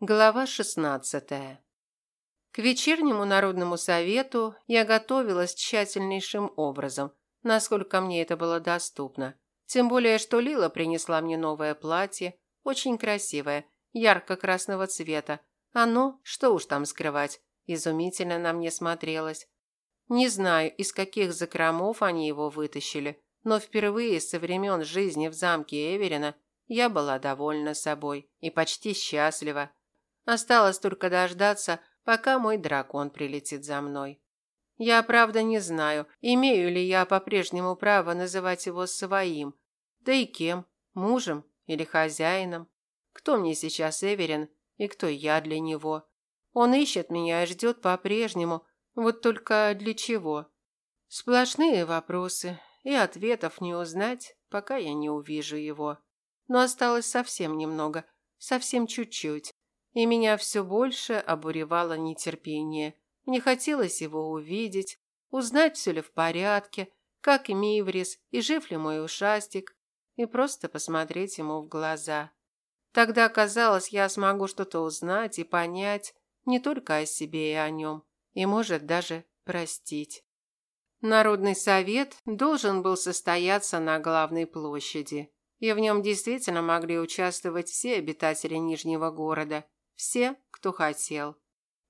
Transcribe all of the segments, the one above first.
Глава 16. К вечернему народному совету я готовилась тщательнейшим образом, насколько мне это было доступно. Тем более, что Лила принесла мне новое платье, очень красивое, ярко-красного цвета. Оно, что уж там скрывать, изумительно на мне смотрелось. Не знаю, из каких закромов они его вытащили, но впервые со времен жизни в замке Эверина я была довольна собой и почти счастлива. Осталось только дождаться, пока мой дракон прилетит за мной. Я, правда, не знаю, имею ли я по-прежнему право называть его своим. Да и кем? Мужем или хозяином? Кто мне сейчас Эверин и кто я для него? Он ищет меня и ждет по-прежнему. Вот только для чего? Сплошные вопросы, и ответов не узнать, пока я не увижу его. Но осталось совсем немного, совсем чуть-чуть и меня все больше обуревало нетерпение. Мне хотелось его увидеть, узнать, все ли в порядке, как и Миврис, и жив ли мой ушастик, и просто посмотреть ему в глаза. Тогда казалось, я смогу что-то узнать и понять не только о себе и о нем, и, может, даже простить. Народный совет должен был состояться на главной площади, и в нем действительно могли участвовать все обитатели Нижнего города – все, кто хотел.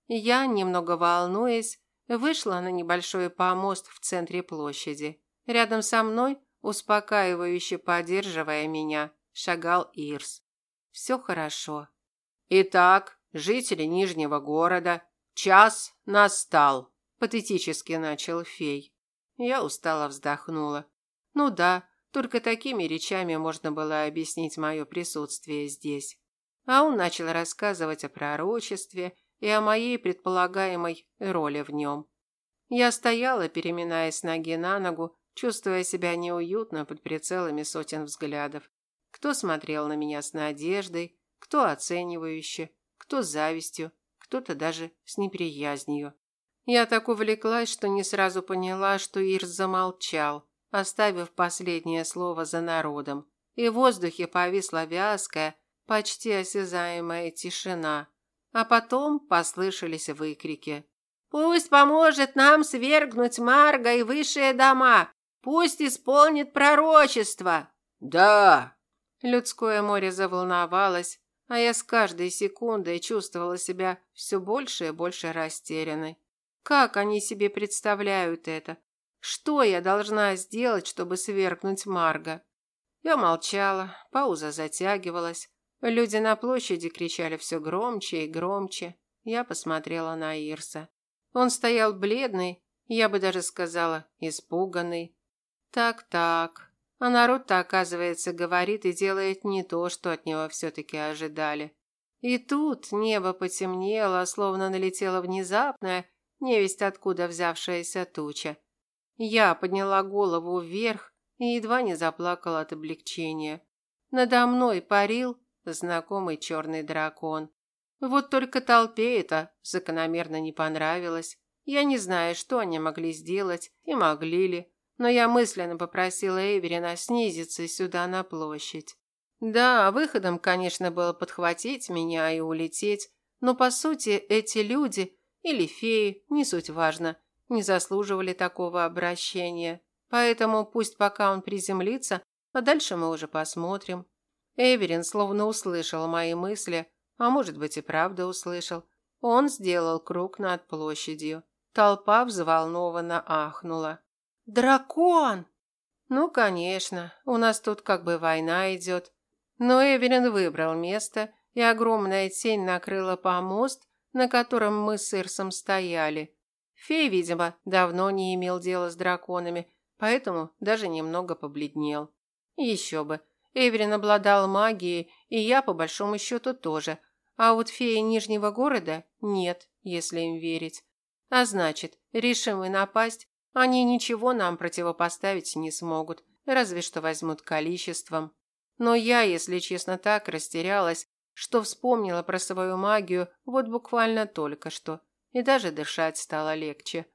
Я, немного волнуясь, вышла на небольшой помост в центре площади. Рядом со мной, успокаивающе поддерживая меня, шагал Ирс. Все хорошо. Итак, жители Нижнего города, час настал, патетически начал фей. Я устало вздохнула. Ну да, только такими речами можно было объяснить мое присутствие здесь а он начал рассказывать о пророчестве и о моей предполагаемой роли в нем. Я стояла, переминаясь ноги на ногу, чувствуя себя неуютно под прицелами сотен взглядов. Кто смотрел на меня с надеждой, кто оценивающе, кто с завистью, кто-то даже с неприязнью. Я так увлеклась, что не сразу поняла, что Ирс замолчал, оставив последнее слово за народом. И в воздухе повисла вязкая, почти осязаемая тишина, а потом послышались выкрики. «Пусть поможет нам свергнуть Марга и высшие дома! Пусть исполнит пророчество!» «Да!» Людское море заволновалось, а я с каждой секундой чувствовала себя все больше и больше растерянной. Как они себе представляют это? Что я должна сделать, чтобы свергнуть Марга? Я молчала, пауза затягивалась, Люди на площади кричали все громче и громче. Я посмотрела на Ирса. Он стоял бледный, я бы даже сказала, испуганный. Так-так. А народ-то, оказывается, говорит и делает не то, что от него все-таки ожидали. И тут небо потемнело, словно налетела внезапная, невесть откуда взявшаяся туча. Я подняла голову вверх и едва не заплакала от облегчения. Надо мной парил знакомый черный дракон. Вот только толпе это закономерно не понравилось. Я не знаю, что они могли сделать и могли ли, но я мысленно попросила Эверина снизиться сюда на площадь. Да, выходом, конечно, было подхватить меня и улететь, но по сути эти люди или феи, не суть важно, не заслуживали такого обращения. Поэтому пусть пока он приземлится, а дальше мы уже посмотрим. Эверин словно услышал мои мысли, а может быть и правда услышал. Он сделал круг над площадью. Толпа взволнованно ахнула. «Дракон!» «Ну, конечно, у нас тут как бы война идет». Но Эверин выбрал место, и огромная тень накрыла помост, на котором мы с Ирсом стояли. Фей, видимо, давно не имел дела с драконами, поэтому даже немного побледнел. Еще бы, Эверин обладал магией, и я, по большому счету, тоже. А вот феи Нижнего города нет, если им верить. А значит, решим мы напасть, они ничего нам противопоставить не смогут, разве что возьмут количеством. Но я, если честно, так растерялась, что вспомнила про свою магию вот буквально только что, и даже дышать стало легче.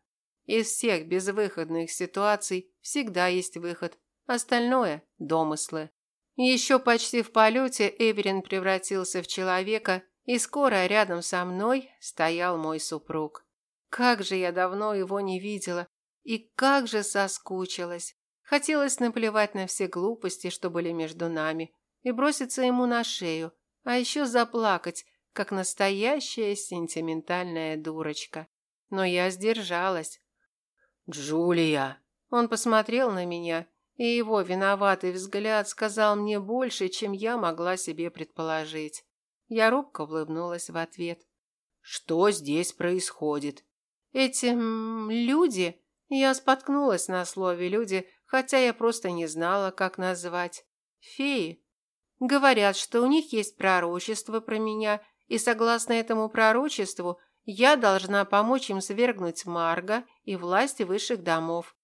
Из всех безвыходных ситуаций всегда есть выход, остальное – домыслы. Еще почти в полете Эверин превратился в человека и скоро рядом со мной стоял мой супруг. Как же я давно его не видела, и как же соскучилась. Хотелось наплевать на все глупости, что были между нами, и броситься ему на шею, а еще заплакать, как настоящая сентиментальная дурочка. Но я сдержалась. «Джулия!» Он посмотрел на меня, и его виноватый взгляд сказал мне больше, чем я могла себе предположить. Я робко улыбнулась в ответ. «Что здесь происходит?» «Эти люди...» Я споткнулась на слове «люди», хотя я просто не знала, как назвать. «Феи». Говорят, что у них есть пророчество про меня, и согласно этому пророчеству я должна помочь им свергнуть Марга и власти высших домов.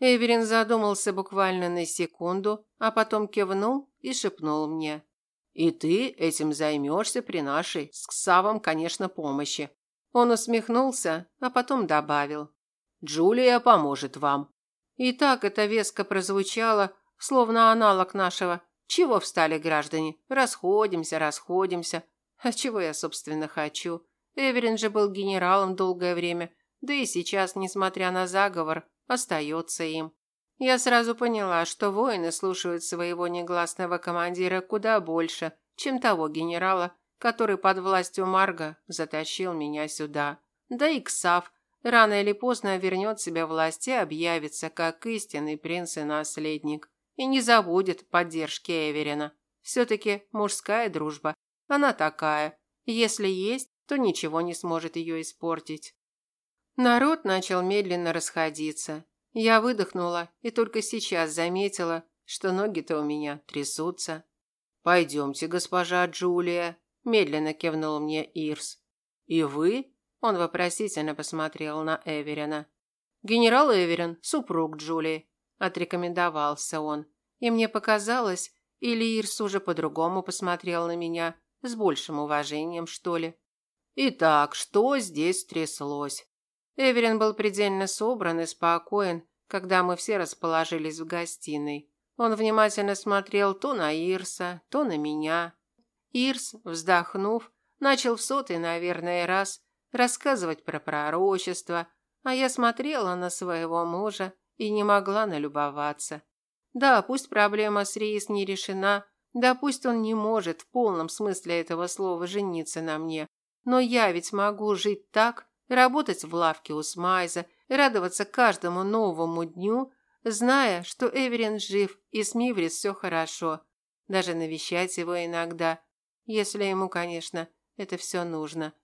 Эверин задумался буквально на секунду, а потом кивнул и шепнул мне. «И ты этим займешься при нашей, с Ксавом, конечно, помощи». Он усмехнулся, а потом добавил. «Джулия поможет вам». И так это веско прозвучало, словно аналог нашего «Чего встали, граждане? Расходимся, расходимся». А чего я, собственно, хочу? Эверин же был генералом долгое время, да и сейчас, несмотря на заговор, остается им. Я сразу поняла, что воины слушают своего негласного командира куда больше, чем того генерала, который под властью Марга затащил меня сюда. Да и Ксав рано или поздно вернет себе власть и объявится как истинный принц и наследник. И не забудет поддержки Эверина. Все-таки мужская дружба. Она такая. Если есть, то ничего не сможет ее испортить. Народ начал медленно расходиться. Я выдохнула и только сейчас заметила, что ноги-то у меня трясутся. «Пойдемте, госпожа Джулия», – медленно кивнул мне Ирс. «И вы?» – он вопросительно посмотрел на Эверина. «Генерал Эверин, супруг Джулии», – отрекомендовался он. И мне показалось, или Ирс уже по-другому посмотрел на меня, с большим уважением, что ли. «Итак, что здесь тряслось?» Эверин был предельно собран и спокоен, когда мы все расположились в гостиной. Он внимательно смотрел то на Ирса, то на меня. Ирс, вздохнув, начал в сотый, наверное, раз рассказывать про пророчество, а я смотрела на своего мужа и не могла налюбоваться. Да, пусть проблема с Рейс не решена, да пусть он не может в полном смысле этого слова жениться на мне, но я ведь могу жить так, работать в лавке у Смайза, радоваться каждому новому дню, зная, что Эверин жив и с Миврис все хорошо. Даже навещать его иногда, если ему, конечно, это все нужно.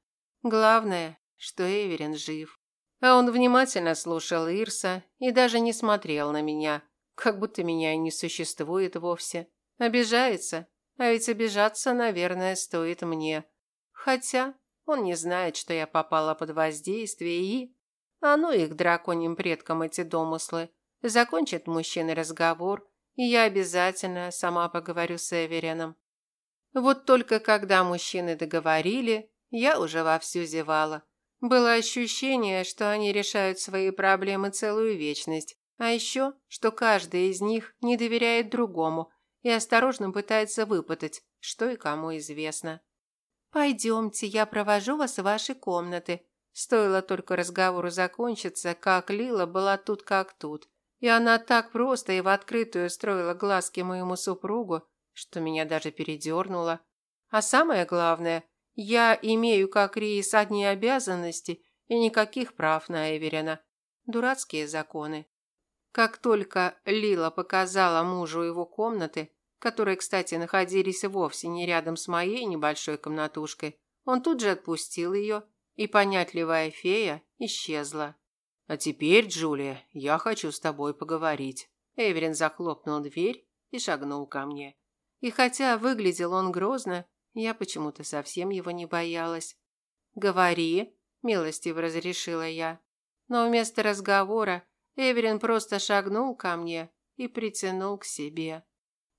Главное, что Эверин жив. А он внимательно слушал Ирса и даже не смотрел на меня, как будто меня не существует вовсе. Обижается, а ведь обижаться, наверное, стоит мне. Хотя он не знает, что я попала под воздействие и... А ну их драконьим предкам эти домыслы. Закончит мужчина разговор, и я обязательно сама поговорю с Эверином. Вот только когда мужчины договорили, я уже вовсю зевала. Было ощущение, что они решают свои проблемы целую вечность, а еще, что каждый из них не доверяет другому и осторожно пытается выпытать, что и кому известно. «Пойдемте, я провожу вас в ваши комнаты». Стоило только разговору закончиться, как Лила была тут как тут. И она так просто и в открытую строила глазки моему супругу, что меня даже передернуло. А самое главное, я имею как Рейс одни обязанности и никаких прав на Эверина. Дурацкие законы. Как только Лила показала мужу его комнаты, которые, кстати, находились вовсе не рядом с моей небольшой комнатушкой, он тут же отпустил ее, и понятливая фея исчезла. «А теперь, Джулия, я хочу с тобой поговорить». Эверин захлопнул дверь и шагнул ко мне. И хотя выглядел он грозно, я почему-то совсем его не боялась. «Говори», – милостиво разрешила я. Но вместо разговора Эверин просто шагнул ко мне и притянул к себе.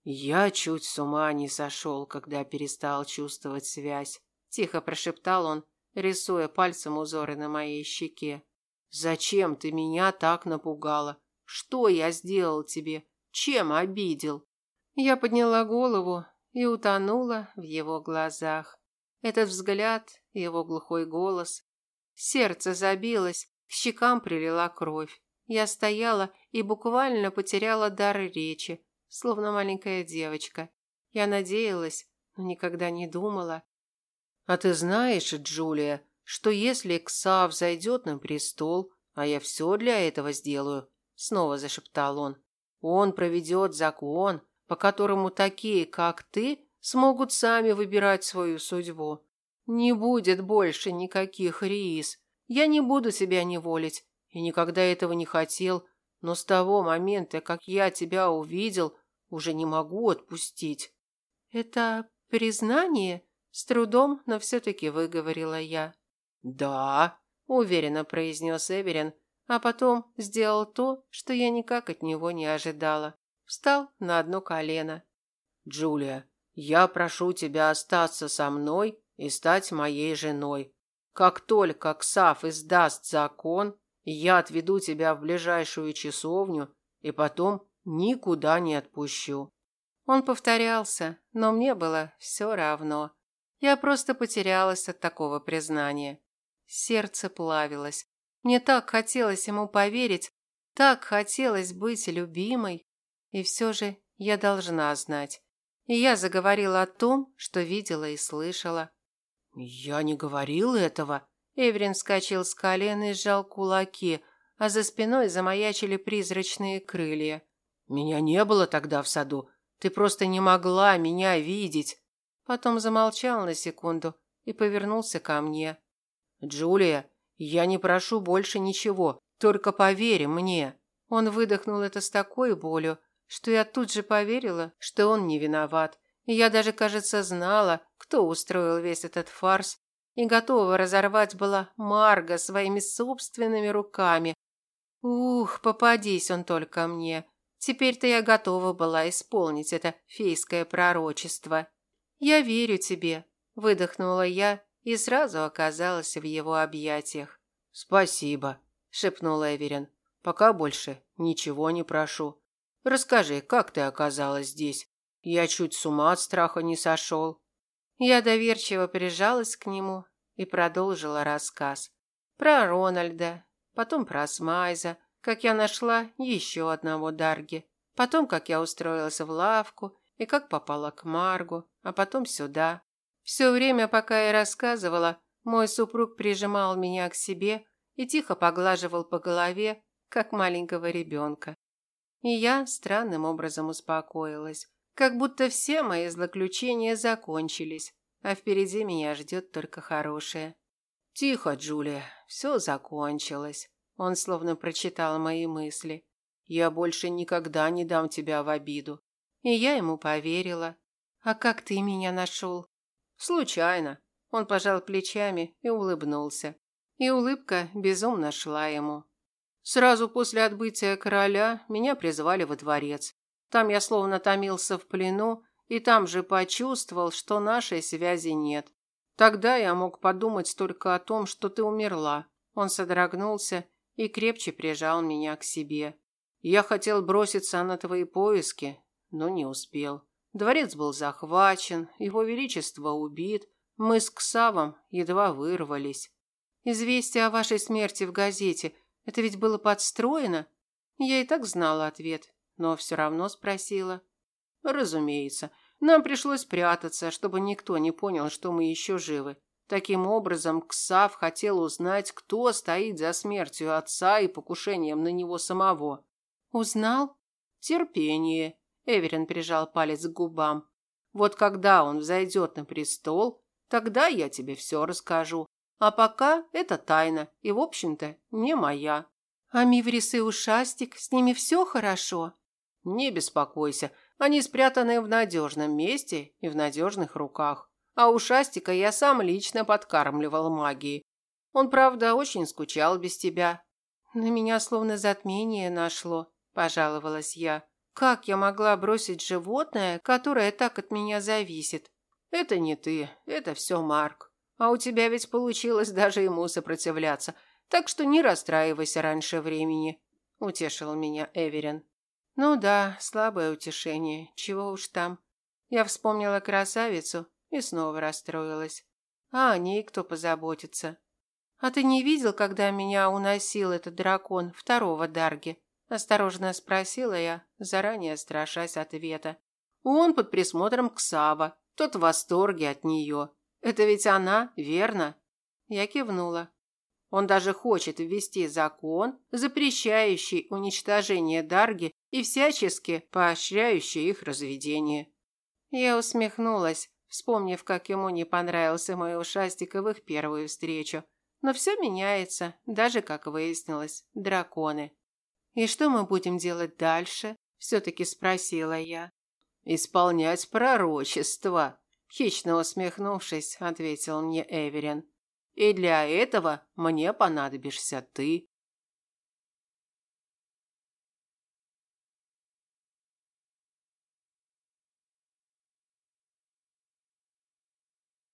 «Я чуть с ума не сошел, когда перестал чувствовать связь», – тихо прошептал он, рисуя пальцем узоры на моей щеке. «Зачем ты меня так напугала? Что я сделал тебе? Чем обидел?» Я подняла голову и утонула в его глазах. Этот взгляд, его глухой голос. Сердце забилось, к щекам прилила кровь. Я стояла и буквально потеряла дар речи, словно маленькая девочка. Я надеялась, но никогда не думала. А ты знаешь, Джулия, что если Ксав зайдет на престол, а я все для этого сделаю, снова зашептал он. Он проведет закон, по которому такие, как ты, смогут сами выбирать свою судьбу. Не будет больше никаких риис. Я не буду себя неволить и никогда этого не хотел, но с того момента, как я тебя увидел, уже не могу отпустить. Это признание? С трудом, но все-таки выговорила я. Да, уверенно произнес Эверин, а потом сделал то, что я никак от него не ожидала. Встал на одно колено. Джулия, я прошу тебя остаться со мной и стать моей женой. Как только Ксав издаст закон, я отведу тебя в ближайшую часовню и потом никуда не отпущу. Он повторялся, но мне было все равно. Я просто потерялась от такого признания. Сердце плавилось. Мне так хотелось ему поверить, так хотелось быть любимой. И все же я должна знать. И я заговорила о том, что видела и слышала. «Я не говорил этого». Эврин вскочил с колен и сжал кулаки, а за спиной замаячили призрачные крылья. «Меня не было тогда в саду. Ты просто не могла меня видеть». Потом замолчал на секунду и повернулся ко мне. «Джулия, я не прошу больше ничего, только поверь мне». Он выдохнул это с такой болью, что я тут же поверила, что он не виноват. Я даже, кажется, знала, кто устроил весь этот фарс, и готова разорвать была Марга своими собственными руками. Ух, попадись он только мне. Теперь-то я готова была исполнить это фейское пророчество. Я верю тебе, выдохнула я и сразу оказалась в его объятиях. Спасибо, шепнул Эверин. Пока больше ничего не прошу. Расскажи, как ты оказалась здесь? Я чуть с ума от страха не сошел». Я доверчиво прижалась к нему и продолжила рассказ. Про Рональда, потом про Смайза, как я нашла еще одного Дарги, потом, как я устроилась в лавку и как попала к Маргу, а потом сюда. Все время, пока я рассказывала, мой супруг прижимал меня к себе и тихо поглаживал по голове, как маленького ребенка. И я странным образом успокоилась. Как будто все мои злоключения закончились, а впереди меня ждет только хорошее. Тихо, Джулия, все закончилось. Он словно прочитал мои мысли. Я больше никогда не дам тебя в обиду. И я ему поверила. А как ты меня нашел? Случайно. Он пожал плечами и улыбнулся. И улыбка безумно шла ему. Сразу после отбытия короля меня призвали во дворец. Там я словно томился в плену, и там же почувствовал, что нашей связи нет. Тогда я мог подумать только о том, что ты умерла. Он содрогнулся и крепче прижал меня к себе. Я хотел броситься на твои поиски, но не успел. Дворец был захвачен, его величество убит. Мы с Ксавом едва вырвались. Известие о вашей смерти в газете – это ведь было подстроено? Я и так знала ответ но все равно спросила. Разумеется, нам пришлось прятаться, чтобы никто не понял, что мы еще живы. Таким образом, Ксав хотел узнать, кто стоит за смертью отца и покушением на него самого. Узнал? Терпение. Эверин прижал палец к губам. Вот когда он взойдет на престол, тогда я тебе все расскажу. А пока это тайна, и, в общем-то, не моя. А Миврис и Ушастик, с ними все хорошо? Не беспокойся, они спрятаны в надежном месте и в надежных руках. А у Шастика я сам лично подкармливал магией. Он, правда, очень скучал без тебя. На меня словно затмение нашло, пожаловалась я. Как я могла бросить животное, которое так от меня зависит? Это не ты, это все Марк. А у тебя ведь получилось даже ему сопротивляться, так что не расстраивайся раньше времени, утешил меня Эверин. Ну да, слабое утешение, чего уж там. Я вспомнила красавицу и снова расстроилась. А о ней кто позаботится? А ты не видел, когда меня уносил этот дракон второго Дарги? Осторожно спросила я, заранее страшась ответа. Он под присмотром Ксава. Тот в восторге от нее. Это ведь она, верно? Я кивнула. Он даже хочет ввести закон, запрещающий уничтожение Дарги и всячески поощряющий их разведение. Я усмехнулась, вспомнив, как ему не понравился мой ушастик в их первую встречу. Но все меняется, даже, как выяснилось, драконы. «И что мы будем делать дальше?» – все-таки спросила я. «Исполнять пророчество», – хищно усмехнувшись, ответил мне Эверин. «И для этого мне понадобишься ты».